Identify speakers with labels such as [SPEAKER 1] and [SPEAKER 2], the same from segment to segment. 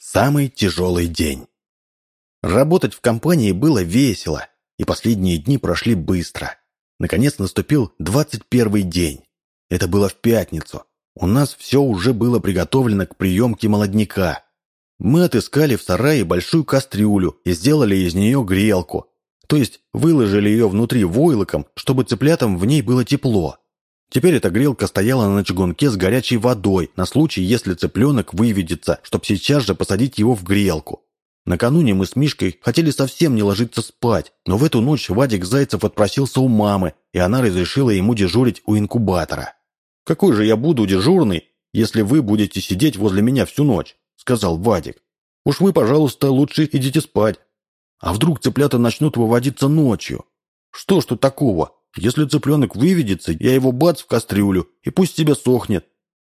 [SPEAKER 1] Самый тяжелый день. Работать в компании было весело, и последние дни прошли быстро. Наконец наступил 21 день. Это было в пятницу. У нас все уже было приготовлено к приемке молодняка. Мы отыскали в сарае большую кастрюлю и сделали из нее грелку. То есть выложили ее внутри войлоком, чтобы цыплятам в ней было тепло. Теперь эта грелка стояла на чугунке с горячей водой, на случай, если цыпленок выведется, чтобы сейчас же посадить его в грелку. Накануне мы с Мишкой хотели совсем не ложиться спать, но в эту ночь Вадик Зайцев отпросился у мамы, и она разрешила ему дежурить у инкубатора. «Какой же я буду дежурный, если вы будете сидеть возле меня всю ночь?» – сказал Вадик. «Уж вы, пожалуйста, лучше идите спать. А вдруг цыплята начнут выводиться ночью? Что ж тут такого? Если цыпленок выведется, я его бац в кастрюлю, и пусть себе сохнет.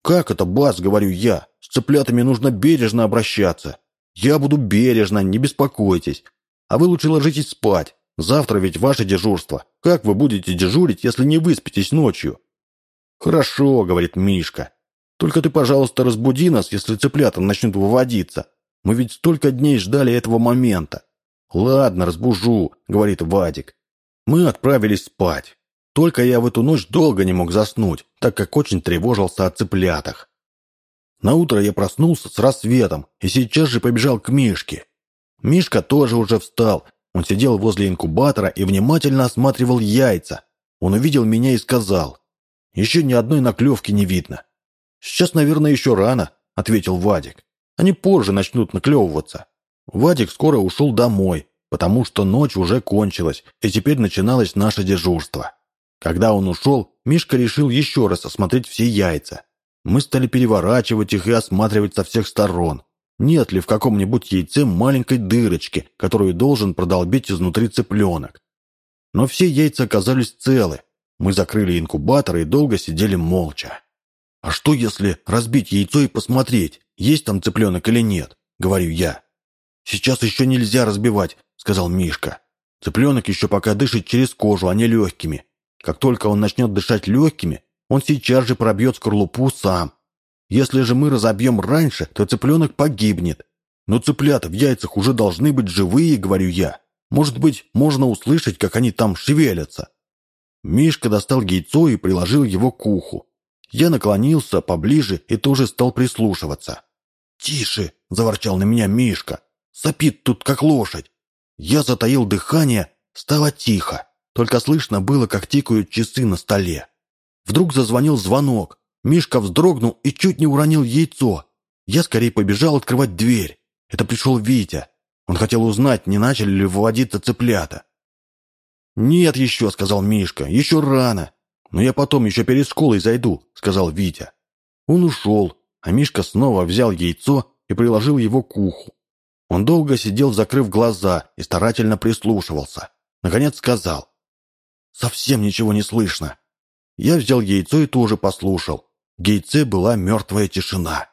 [SPEAKER 1] Как это бац, говорю я? С цыплятами нужно бережно обращаться. Я буду бережно, не беспокойтесь. А вы лучше ложитесь спать. Завтра ведь ваше дежурство. Как вы будете дежурить, если не выспитесь ночью? Хорошо, говорит Мишка. Только ты, пожалуйста, разбуди нас, если цыплята начнут выводиться. Мы ведь столько дней ждали этого момента. Ладно, разбужу, говорит Вадик. Мы отправились спать. Только я в эту ночь долго не мог заснуть, так как очень тревожился о цыплятах. На утро я проснулся с рассветом и сейчас же побежал к Мишке. Мишка тоже уже встал. Он сидел возле инкубатора и внимательно осматривал яйца. Он увидел меня и сказал, «Еще ни одной наклевки не видно». «Сейчас, наверное, еще рано», — ответил Вадик. «Они позже начнут наклевываться». Вадик скоро ушел домой, потому что ночь уже кончилась, и теперь начиналось наше дежурство. Когда он ушел, Мишка решил еще раз осмотреть все яйца. Мы стали переворачивать их и осматривать со всех сторон. Нет ли в каком-нибудь яйце маленькой дырочки, которую должен продолбить изнутри цыпленок? Но все яйца оказались целы. Мы закрыли инкубатор и долго сидели молча. «А что, если разбить яйцо и посмотреть, есть там цыпленок или нет?» — говорю я. «Сейчас еще нельзя разбивать сказал Мишка. Цыпленок еще пока дышит через кожу, а не легкими. Как только он начнет дышать легкими, он сейчас же пробьет скорлупу сам. Если же мы разобьем раньше, то цыпленок погибнет. Но цыплята в яйцах уже должны быть живые, говорю я. Может быть, можно услышать, как они там шевелятся. Мишка достал яйцо и приложил его к уху. Я наклонился поближе и тоже стал прислушиваться. «Тише!» – заворчал на меня Мишка. «Сопит тут, как лошадь!» Я затаил дыхание, стало тихо. Только слышно было, как тикают часы на столе. Вдруг зазвонил звонок. Мишка вздрогнул и чуть не уронил яйцо. Я скорее побежал открывать дверь. Это пришел Витя. Он хотел узнать, не начали ли выводиться цыплята. «Нет еще», — сказал Мишка, — «еще рано». «Но я потом еще перед школой зайду», — сказал Витя. Он ушел, а Мишка снова взял яйцо и приложил его к уху. Он долго сидел, закрыв глаза, и старательно прислушивался. Наконец сказал. «Совсем ничего не слышно». Я взял яйцо и тоже послушал. В яйце была мертвая тишина.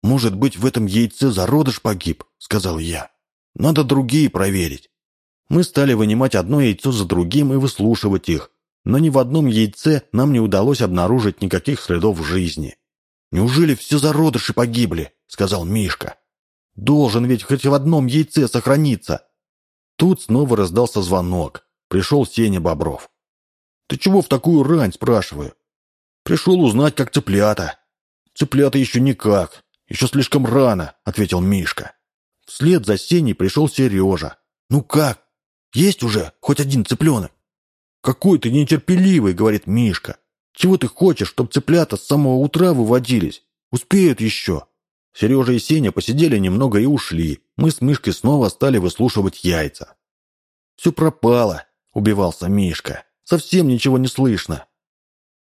[SPEAKER 1] «Может быть, в этом яйце зародыш погиб?» — сказал я. «Надо другие проверить». Мы стали вынимать одно яйцо за другим и выслушивать их, но ни в одном яйце нам не удалось обнаружить никаких следов жизни. «Неужели все зародыши погибли?» — сказал Мишка. Должен ведь хоть в одном яйце сохраниться. Тут снова раздался звонок. Пришел Сеня Бобров. «Ты чего в такую рань?» – спрашиваю. «Пришел узнать, как цыплята». «Цыплята еще никак. Еще слишком рано», – ответил Мишка. Вслед за Сеней пришел Сережа. «Ну как? Есть уже хоть один цыпленок?» «Какой ты нетерпеливый», — говорит Мишка. «Чего ты хочешь, чтобы цыплята с самого утра выводились? Успеют еще». Сережа и Сеня посидели немного и ушли. Мы с Мишкой снова стали выслушивать яйца. «Все пропало», — убивался Мишка. «Совсем ничего не слышно.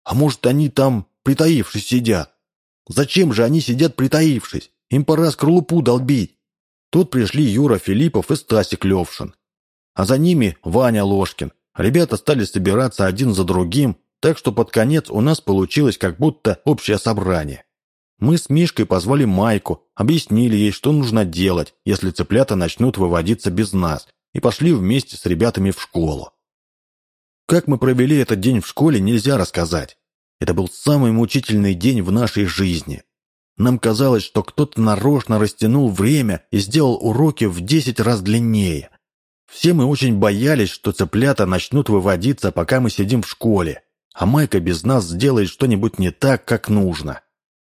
[SPEAKER 1] А может, они там, притаившись, сидят? Зачем же они сидят, притаившись? Им пора скорлупу долбить». Тут пришли Юра Филиппов и Стасик Левшин. А за ними Ваня Ложкин. Ребята стали собираться один за другим, так что под конец у нас получилось как будто общее собрание. Мы с Мишкой позвали Майку, объяснили ей, что нужно делать, если цыплята начнут выводиться без нас, и пошли вместе с ребятами в школу. Как мы провели этот день в школе, нельзя рассказать. Это был самый мучительный день в нашей жизни. Нам казалось, что кто-то нарочно растянул время и сделал уроки в десять раз длиннее. Все мы очень боялись, что цыплята начнут выводиться, пока мы сидим в школе, а Майка без нас сделает что-нибудь не так, как нужно.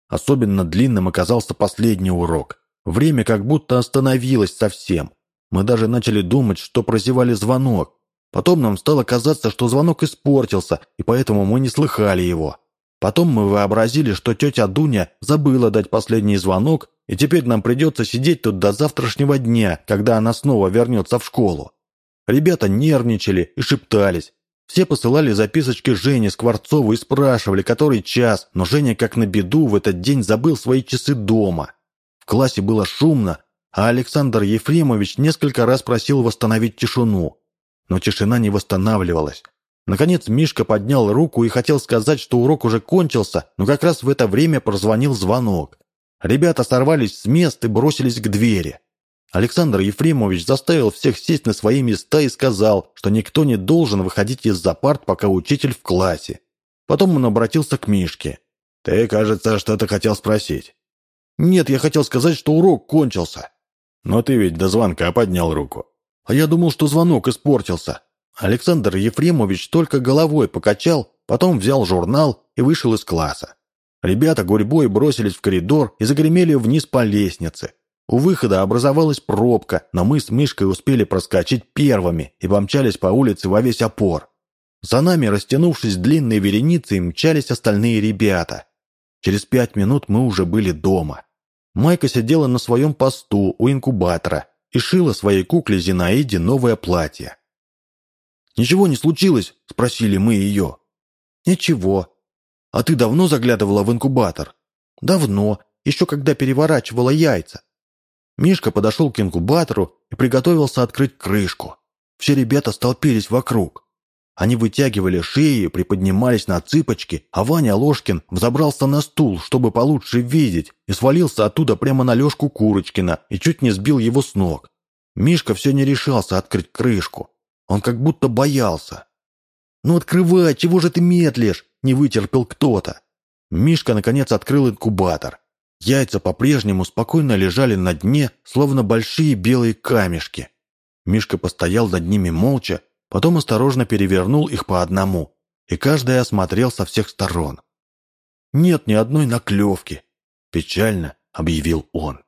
[SPEAKER 1] Особенно длинным оказался последний урок. Время как будто остановилось совсем. Мы даже начали думать, что прозевали звонок. Потом нам стало казаться, что звонок испортился, и поэтому мы не слыхали его. Потом мы вообразили, что тетя Дуня забыла дать последний звонок, и теперь нам придется сидеть тут до завтрашнего дня, когда она снова вернется в школу. Ребята нервничали и шептались. Все посылали записочки Жене Скворцову и спрашивали, который час, но Женя, как на беду, в этот день забыл свои часы дома. В классе было шумно, а Александр Ефремович несколько раз просил восстановить тишину. Но тишина не восстанавливалась. Наконец Мишка поднял руку и хотел сказать, что урок уже кончился, но как раз в это время прозвонил звонок. Ребята сорвались с мест и бросились к двери. Александр Ефремович заставил всех сесть на свои места и сказал, что никто не должен выходить из-за парт, пока учитель в классе. Потом он обратился к Мишке. «Ты, кажется, что-то хотел спросить». «Нет, я хотел сказать, что урок кончился». «Но ты ведь до звонка поднял руку». «А я думал, что звонок испортился». Александр Ефремович только головой покачал, потом взял журнал и вышел из класса. Ребята гурьбой бросились в коридор и загремели вниз по лестнице. У выхода образовалась пробка, но мы с Мишкой успели проскочить первыми и помчались по улице во весь опор. За нами, растянувшись длинной вереницей, мчались остальные ребята. Через пять минут мы уже были дома. Майка сидела на своем посту у инкубатора и шила своей кукле Зинаиде новое платье. «Ничего не случилось?» – спросили мы ее. «Ничего». «А ты давно заглядывала в инкубатор?» «Давно, еще когда переворачивала яйца». Мишка подошел к инкубатору и приготовился открыть крышку. Все ребята столпились вокруг. Они вытягивали шеи, приподнимались на цыпочки, а Ваня Ложкин взобрался на стул, чтобы получше видеть, и свалился оттуда прямо на Лешку Курочкина и чуть не сбил его с ног. Мишка все не решался открыть крышку. Он как будто боялся. «Ну открывай, чего же ты медлишь?» – не вытерпел кто-то. Мишка, наконец, открыл инкубатор. Яйца по-прежнему спокойно лежали на дне, словно большие белые камешки. Мишка постоял над ними молча, потом осторожно перевернул их по одному, и каждый осмотрел со всех сторон. «Нет ни одной наклевки», – печально объявил он.